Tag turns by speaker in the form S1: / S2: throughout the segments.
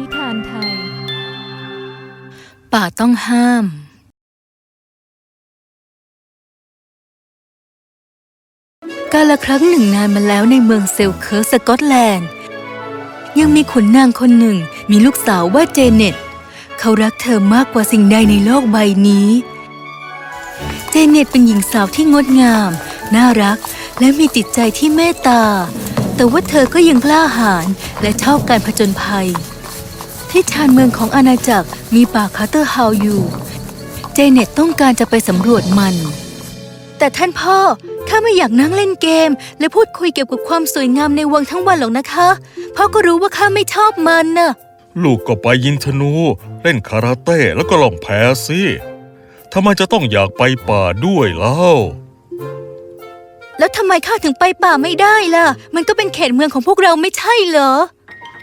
S1: นิทานไทย
S2: ป่าต้องห้าม กาละครั้งหนึ่งนานมาแล้วในเมืองเซลเคิร์สกอตแลนด์ ยังมีขุนนางคนหนึ่งมีลูกสาวว่าเจเน็ต เขารักเธอมากกว่าสิ่งใดในโลกใบนี้ เจเน็ตเป็นหญิงสาวที่งดงาม น่ารักและมีจิตใจที่เมตตาแต่ว่าเธอก็ยังกล้าหาญและชอบการผจญภัย ที่ชานเมืองของอาณาจักรมีป่าคาร์เตอร์เฮาส์อยู่ เจเน็ตต้องการจะไปสำรวจมัน แต่ท่านพ่อ ข้าไม่อยากนั่งเล่นเกม และพูดคุยเกี่ยวกับความสวยงามในวังทั้งวันหรอกนะคะ พ่อก็รู้ว่าข้าไม่ชอบมันน่ะ
S3: ลูกก็ไปยิงธนู เล่นคาราเต้แล้วก็ลองแพ้สิทำไมจะต้องอยากไปป่าด้วยเล่า
S2: แล้วทำไมข้าถึงไปป่าไม่ได้ล่ะ มันก็เป็นเขตเมืองของพวกเราไม่ใช่เหรอ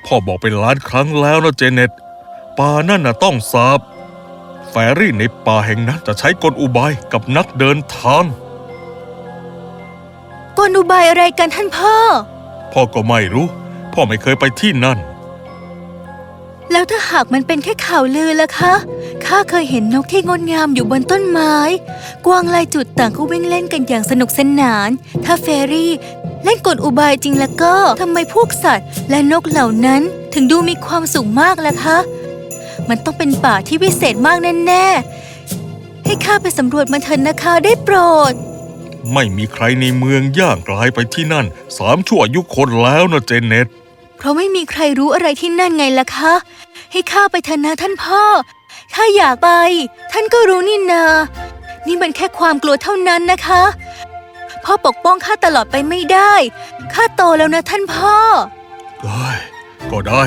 S3: พ่อบอกเป็นล้านครั้งแล้วนะเจเน็ตป่านั่นน่ะต้องสาบ แฟรี่ในป่าแห่งนั้นจะใช้กลอุบายกับนักเดินทาง
S2: กลอุบายอะไรกันท่านพ่อ
S3: พ่อก็ไม่รู้ พ่อไม่เคยไปที่นั่น
S2: แล้วถ้าหากมันเป็นแค่ข่าวลือล่ะคะ ข้าเคยเห็นนกที่งดงามอยู่บนต้นไม้ กวางลายจุดต่างก็วิ่งเล่นกันอย่างสนุกสนาน ถ้าเฟรี่ เล่นกลอุบายจริงแล้วก็ทำไมพวกสัตว์ และนกเหล่านั้นถึงดูมีความสุขมากล่ะคะ มันต้องเป็นป่าที่วิเศษมากแน่ๆ ให้ข้าไปสำรวจมันเถอะนะคะได้โปรด
S3: ไม่มีใครในเมืองย่างกลายไปที่นั่นสามชั่วอายุคนแล้วนะเจเน็ต
S2: เพราะไม่มีใครรู้อะไรที่นั่นไงล่ะคะ ให้ข้าไปเถอะนะท่านพ่อข้าอยากไป ท่านก็รู้นี่นา นี่มันแค่ความกลัวเท่านั้นนะคะ พ่อปกป้องข้าตลอดไปไม่ได้ ข้าโตแล้วนะท่านพ่อ
S3: ได้ก็ได้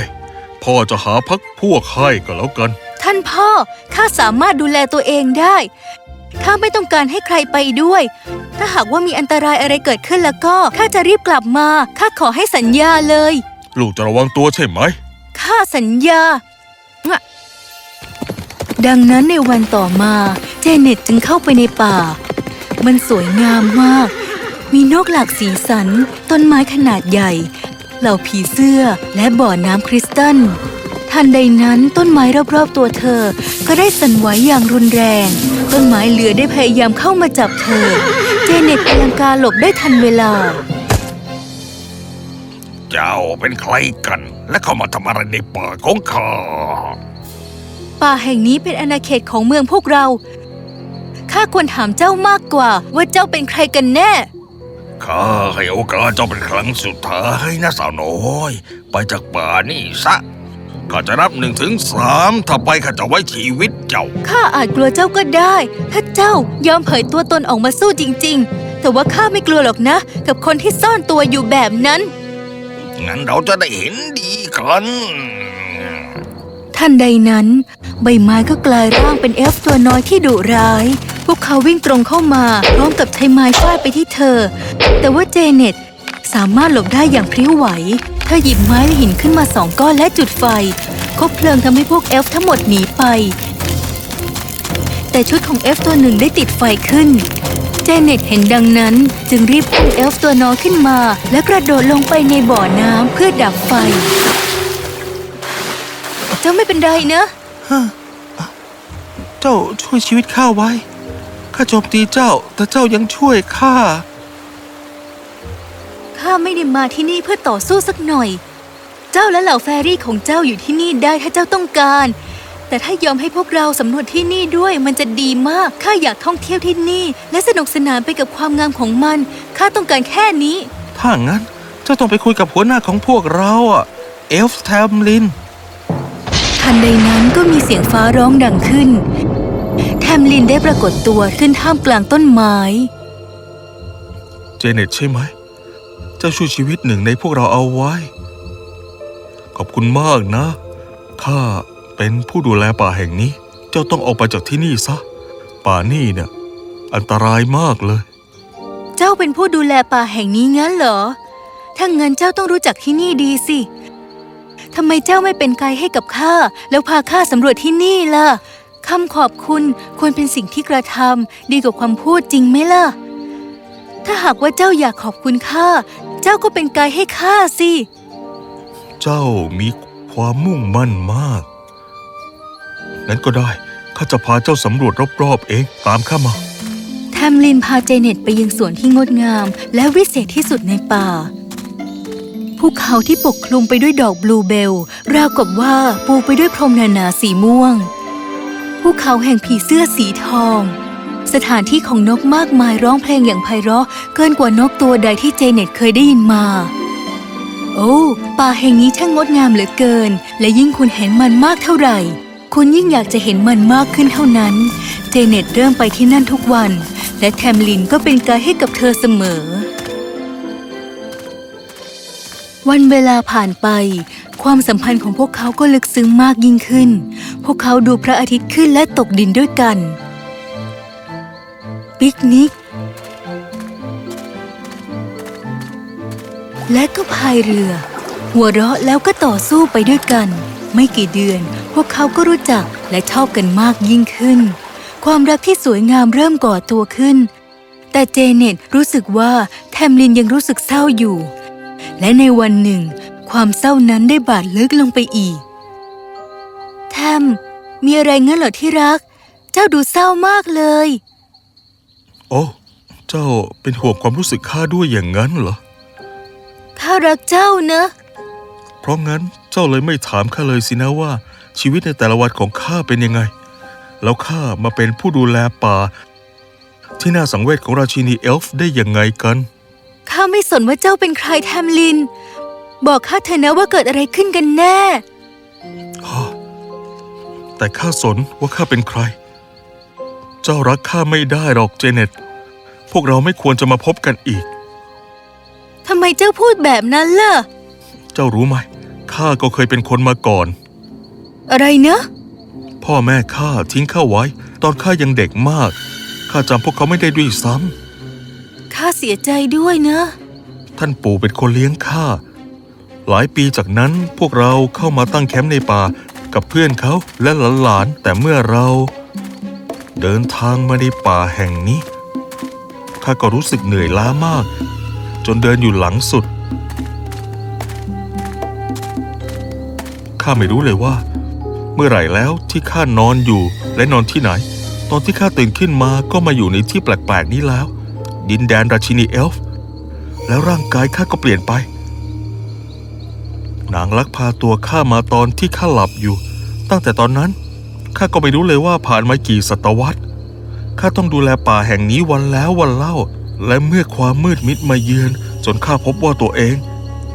S3: พ่อจะหาพักพวกให้ก็แล้วกัน
S2: ท่านพ่อ ข้าสามารถดูแลตัวเองได้ ข้าไม่ต้องการให้ใครไปด้วย ถ้าหากว่ามีอันตรายอะไรเกิดขึ้นแล้วก็ ข้าจะรีบกลับมา ข้าขอให้สัญญาเลย
S3: ลูกจะระวังตัวใช่ไหม
S2: ข้าสัญญา ดังนั้นในวันต่อมา เจเน็ตจึงเข้าไปในป่า มันสวยงามมาก มีนกหลากสีสัน ต้นไม้ขนาดใหญ่ เหล่าผีเสื้อและบ่อน้ำคริสตัลทันใดนั้นต้นไม้รอบๆตัวเธอ ก็ได้สั่นไหวอย่างรุนแรง ต้นไม้เหลือได้พยายามเข้ามาจับเธอ เจเน็ตตีลังกาหลบได้ทันเวลา
S3: เจ้าเป็นใครกัน และเข้ามาทำอะไรในป่าของข้า
S2: ป่าแห่งนี้เป็นอาณาเขตของเมืองพวกเราข้าควรถามเจ้ามากกว่าว่าเจ้าเป็นใครกันแน่
S3: ข้าให้โอกาสเจ้าเป็นครั้งสุดท้ายนะสาวน้อย ไปจากป่านี่ซะข้าจะนับหนึ่งถึงสามถ้าไปข้าจะไว้ชีวิตเจ้า
S2: ข้าอาจกลัวเจ้าก็ได้ ถ้าเจ้ายอมเผยตัวตนออกมาสู้จริง ๆ แต่ว่าข้าไม่กลัวหรอกนะ กับคนที่ซ่อนตัวอยู่แบบนั้น
S3: งั้นเราจะได้เห็นดีกัน
S2: ทันใดนั้น ใบไม้ก็กลายร่างเป็นเอลฟ์ตัวน้อยที่ดุร้ายพ วกเขาวิ่งตรงเข้ามาพร้อมกับใช้ไม้ฟาดไปที่เธอ แต่ว่าเจเน็ตสามารถหลบได้อย่างพริ้วไหว เธอหยิบไม้และหินขึ้นมาสองก้อนและจุดไฟคบเพลิงทำให้พวกเอลฟ์ทั้งหมดหนีไป แต่ชุดของเอลฟ์ตัวหนึ่งได้ติดไฟขึ้น เจเน็ตเห็นดังนั้นจึงรีบอุ้มเอลฟ์ตัวน้อยขึ้นมา และกระโดดลงไปในบ่อน้ำเพื่อดับไฟ เจ้าไม่เป็นไรนะ
S4: เจ้าช่วยชีวิตข้าไว้ข้าโจมตีเจ้า แต่เจ้ายังช่วยข้า
S2: ข้าไม่ได้มาที่นี่เพื่อต่อสู้สักหน่อย เจ้าและเหล่าแฟรี่ของเจ้าอยู่ที่นี่ได้ถ้าเจ้าต้องการ แต่ถ้ายอมให้พวกเราสำรวจที่นี่ด้วยมันจะดีมาก ข้าอยากท่องเที่ยวที่นี่ และสนุกสนานไปกับความงามของมัน ข้าต้องการแค่นี้
S4: ถ้างั้น เจ้าต้องไปคุยกับหัวหน้าของพวกเราอะเอลฟ์แทมลิน
S2: ทันใดนั้นก็มีเสียงฟ้าร้องดังขึ้น แทมลินได้ปรากฏตัวขึ้นท่ามกลางต้นไม้
S3: เจเน็ตใช่ไหม เจ้าช่วยชีวิตหนึ่งในพวกเราเอาไว้ ขอบคุณมากนะ ข้าเป็นผู้ดูแลป่าแห่งนี้ เจ้าต้องออกไปจากที่นี่ซะ ป่านี่เนี่ย อันตรายมากเลย
S2: เจ้าเป็นผู้ดูแลป่าแห่งนี้งั้นเหรอ ถ้างั้นเจ้าต้องรู้จักที่นี่ดีสิทำไมเจ้าไม่เป็นไกด์ให้กับข้าแล้วพาข้าสำรวจที่นี่ล่ะ คำขอบคุณควรเป็นสิ่งที่กระทำดีกว่าความพูดจริงไหมล่ะ ถ้าหากว่าเจ้าอยากขอบคุณข้า เจ้าก็เป็นไกด์ให้ข้าสิ
S3: เจ้ามีคความมุ่งมั่นมากงั้นก็ได้ ข้าจะพาเจ้าสำรวจรอบๆเอง ตามข้ามา
S2: แทมลินพาเจเน็ตไปยังสวนที่งดงาม และวิเศษที่สุดในป่าภูเขาที่ปกคลุมไปด้วยดอกบลูเบล ราวกับว่าปูไปด้วยพรมนานาสีม่วง ภูเขาแห่งผีเสื้อสีทอง สถานที่ของนกมากมายร้องเพลงอย่างไพเราะเกินกว่านกตัวใดที่เจเน็ตเคยได้ยินมา โอ้ป่าแห่งนี้ช่างงดงามเหลือเกิน และยิ่งคุณเห็นมันมากเท่าไหร่ คุณยิ่งอยากจะเห็นมันมากขึ้นเท่านั้น เจเน็ตเริ่มไปที่นั่นทุกวัน และแทมลินก็เป็นไกด์ให้กับเธอเสมอวันเวลาผ่านไป ความสัมพันธ์ของพวกเขาก็ลึกซึ้งมากยิ่งขึ้น พวกเขาดูพระอาทิตย์ขึ้นและตกดินด้วยกัน ปิกนิก และก็พายเรือ หัวเราะแล้วก็ต่อสู้ไปด้วยกัน ไม่กี่เดือน พวกเขาก็รู้จักและชอบกันมากยิ่งขึ้น ความรักที่สวยงามเริ่มก่อตัวขึ้น แต่เจเน็ตรู้สึกว่าแทมลินยังรู้สึกเศร้าอยู่ และในวันหนึ่ง ความเศร้านั้นได้บาดลึกลงไปอีกแทมมีอะไรงั้นเหรอที่รัก เจ้าดูเศร้ามากเลย
S3: โอ้เจ้าเป็นห่วงความรู้สึกข้าด้วยอย่างนั้นเหรอ
S2: ข้ารักเจ้านะ
S3: เพราะงั้นเจ้าเลยไม่ถามข้าเลยสินะว่า ชีวิตในแต่ละวันของข้าเป็นยังไง แล้วข้ามาเป็นผู้ดูแลป่า ที่น่าสังเวชของราชินีเอลฟ์ได้ยังไงกัน
S2: ข้าไม่สนว่าเจ้าเป็นใครแทมลิน บอกข้าเถอะนะว่าเกิดอะไรขึ้นกันแน่
S3: แต่ข้าสนว่าข้าเป็นใคร เจ้ารักข้าไม่ได้หรอกเจเน็ต พวกเราไม่ควรจะมาพบกันอีก
S2: ทำไมเจ้าพูดแบบนั้นล่ะ
S3: เจ้ารู้ไหมข้าก็เคยเป็นคนมาก่อน
S2: อะไรนะ
S3: พ่อแม่ข้าทิ้งข้าไว้ ตอนข้ายังเด็กมาก ข้าจำพวกเขาไม่ได้ด้วยซ้
S2: ข้าเสียใจด้วยนะำ
S3: ท่านปู่เป็นคนเลี้ยงข้า หลายปีจากนั้นพวกเราเข้ามาตั้งแคมป์ในป่ากับเพื่อนเขาและหลานๆแต่เมื่อเรา เดินทางมาในป่าแห่งนี้ข้าก็รู้สึกเหนื่อยล้ามาก จนเดินอยู่หลังสุดข้าไม่รู้เลยว่า เมื่อไหร่แล้วที่ข้านอนอยู่และนอนที่ไหน ตอนที่ข้าตื่นขึ้นมาก็มาอยู่ในที่แปลกๆนี้แล้ว ดินแดนราชินีเอลฟ์แล้วร่างกายข้าก็เปลี่ยนไป นางลักพาตัวข้ามาตอนที่ข้าหลับอยู่ ตั้งแต่ตอนนั้นข้าก็ไม่รู้เลยว่าผ่านมากี่ศตวรรษข้าต้องดูแลป่าแห่งนี้วันแล้ววันเล่า และเมื่อความมืดมิดมาเยือน จนข้าพบว่าตัวเอง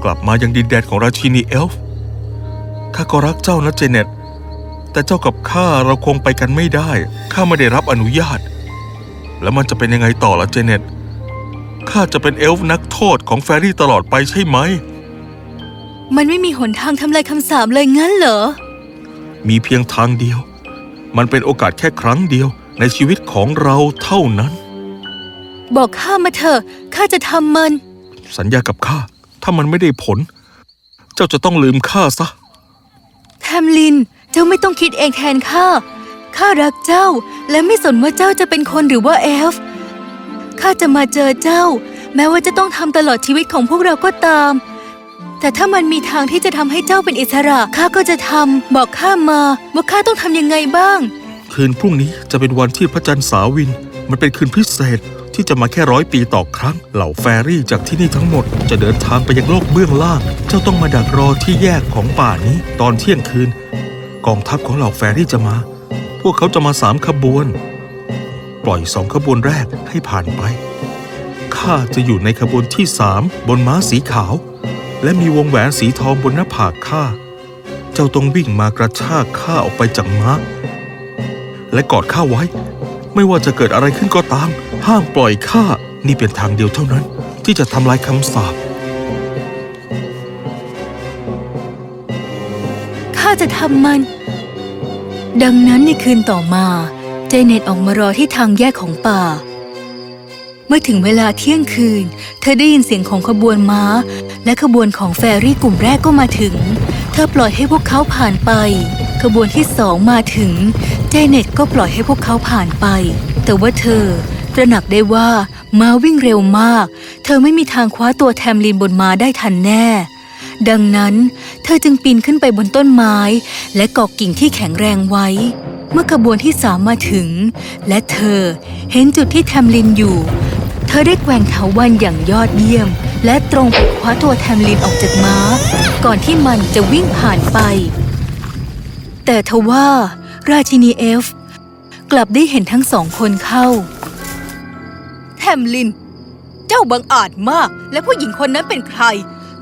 S3: กลับมายังดินแดนของราชินีเอลฟ์ข้าก็รักเจ้านะเจเน็ตแต่เจ้ากับข้าเราคงไปกันไม่ได้ข้าไม่ได้รับอนุญาต แล้วมันจะเป็นยังไงต่อละเจเน็ตข้าจะเป็นเอลฟ์นักโทษของแฟรี่ตลอดไปใช่ไหม
S2: มันไม่มีหนทางทำลายคำสาปเลยงั้นเหรอ
S3: มีเพียงทางเดียว มันเป็นโอกาสแค่ครั้งเดียวในชีวิตของเราเท่านั้น
S2: บอกข้ามาเถอะข้าจะทำมัน
S3: สัญญากับข้า ถ้ามันไม่ได้ผล เจ้าจะต้องลืมข้าซะ
S2: แทมลิน เจ้าไม่ต้องคิดเองแทนข้า ข้ารักเจ้า และไม่สนว่าเจ้าจะเป็นคนหรือว่าเอลฟ์ ข้าจะมาเจอเจ้า แม้ว่าจะต้องทำตลอดชีวิตของพวกเราก็ตาม แต่ถ้ามันมีทางที่จะทำให้เจ้าเป็นอิสระข้าก็จะทำบอกข้ามาว่าข้าต้องทำยังไงบ้าง
S3: คืนพรุ่งนี้จะเป็นวันที่พระจันทร์สาวิน มันเป็นคืนพิเศษที่จะมาแค่ร้อยปีต่อครั้ง เหล่าแฟรี่จากที่นี่ทั้งหมดจะเดินทางไปยังโลกเบื้องล่าง เจ้าต้องมาดักรอที่แยกของป่านี้ ตอนเที่ยงคืน กองทัพของเหล่าแฟรี่จะมา พวกเขาจะมาสามขบวน ปล่อยสองขบวนแรกให้ผ่านไปข้าจะอยู่ในขบวนที่สามบนม้าสีขาว และมีวงแหวนสีทองบนหน้าผากข้า เจ้าต้องวิ่งมากระชากข้าออกไปจากม้า และกอดข้าไว้ ไม่ว่าจะเกิดอะไรขึ้นก็ตาม ห้ามปล่อยข้า นี่เป็นทางเดียวเท่านั้น ที่จะทำลายคำสาป
S2: ข้าจะทำมัน ดังนั้นในคืนต่อมา เจเน็ตออกมารอที่ทางแยกของป่าเมื่อถึงเวลาเที่ยงคืน เธอได้ยินเสียงของขบวนม้า และขบวนของแฟรี่กลุ่มแรกก็มาถึง เธอปล่อยให้พวกเขาผ่านไป ขบวนที่สองมาถึง เจเน็ตก็ปล่อยให้พวกเขาผ่านไป แต่ว่าเธอตระหนักได้ว่าม้าวิ่งเร็วมาก เธอไม่มีทางคว้าตัวแทมลินบนม้าได้ทันแน่ ดังนั้น เธอจึงปีนขึ้นไปบนต้นไม้ และเกาะกิ่งที่แข็งแรงไว้ เมื่อขบวนที่สามมาถึง และเธอเห็นจุดที่แทมลินอยู่ เธอได้แกว่งเถาวันอย่างยอดเยี่ยม และตรงไปคว้าตัวแทมลินออกจากม้า ก่อนที่มันจะวิ่งผ่านไป แต่ทว่าราชินีเอลฟ์กลับได้เห็นทั้งสองคนเข้า แทมลิน เจ้าบังอาจมาก และผู้หญิงคนนั้นเป็นใคร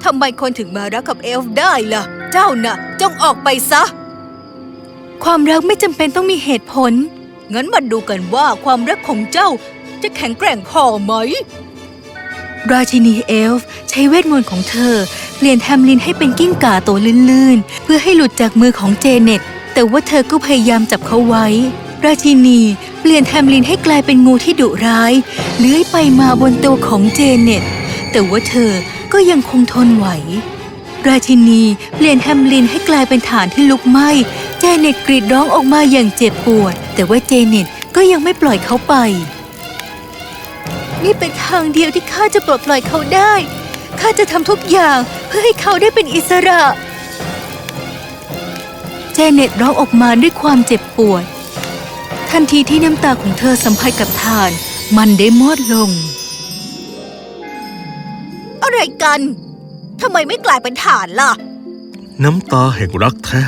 S2: ทำไมคนถึงมารักกับเอลฟ์ได้ล่ะ เจ้าน่ะจงออกไปซะ ความรักไม่จำเป็นต้องมีเหตุผล งั้นมาดูกันว่าความรักของเจ้าจะแข็งแกร่งพอไหม ราชินีเอลฟ์ใช้เวทมนต์ของเธอ เปลี่ยนแทมลินให้เป็นกิ้งก่าตัวลื่นๆ เพื่อให้หลุดจากมือของเจเน็ต แต่ว่าเธอก็พยายามจับเขาไว้ ราชินีเปลี่ยนแทมลินให้กลายเป็นงูที่ดุร้าย เลื้อยไปมาบนตัวของเจเน็ต แต่ว่าเธอก็ยังคงทนไหว ราชินีเปลี่ยนแทมลินให้กลายเป็นถ่านที่ลุกไหม้ เจเน็ตกรีดร้องออกมาอย่างเจ็บปวด แต่ว่าเจเน็ตก็ยังไม่ปล่อยเขาไป นี่เป็นทางเดียวที่ข้าจะปลดปล่อยเขาได้ ข้าจะทำทุกอย่างเพื่อให้เขาได้เป็นอิสระ เจเน็ตร้องออกมาด้วยความเจ็บปวด ทันทีที่น้ำตาของเธอสัมผัสกับถ่าน มันได้มอดลง อะไรกัน ทำไมไม่กลายเป็นฐานล่ะ
S3: น้ำตาแห่งรักแท้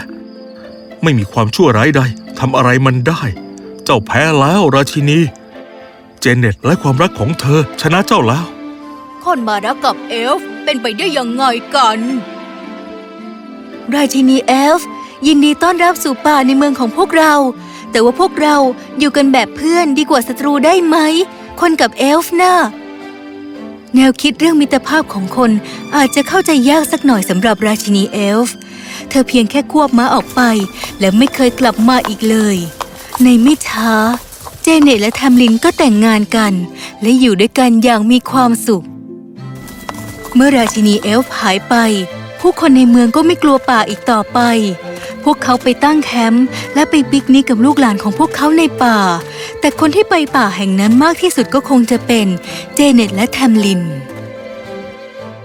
S3: ไม่มีความชั่วร้ายใดทำอะไรมันได้ เจ้าแพ้แล้วราชินี เจเน็ตและความรักของเธอชนะเจ้าแล้ว
S2: คนมารักกับเอลฟ์เป็นไปได้ยังไงกัน ราชินีเอลฟ์ยินดีต้อนรับสู่ป่าในเมืองของพวกเรา แต่ว่าพวกเราอยู่กันแบบเพื่อนดีกว่าศัตรูได้ไหม คนกับเอลฟ์น่ะแนวคิดเรื่องมิตรภาพของคนอาจจะเข้าใจยากสักหน่อยสำหรับราชินีเอลฟ์ เธอเพียงแค่ควบม้าออกไป และไม่เคยกลับมาอีกเลย ในไม่ช้าเจเน็ตและแทมลินก็แต่งงานกัน และอยู่ด้วยกันอย่างมีความสุข เมื่อราชินีเอลฟ์หายไป ผู้คนในเมืองก็ไม่กลัวป่าอีกต่อไป พวกเขาไปตั้งแคมป์และไปปิกนิกกับลูกหลานของพวกเขาในป่า แต่คนที่ไปป่าแห่งนั้นมากที่สุดก็คงจะเป็นเจเน็ตและแทมลิน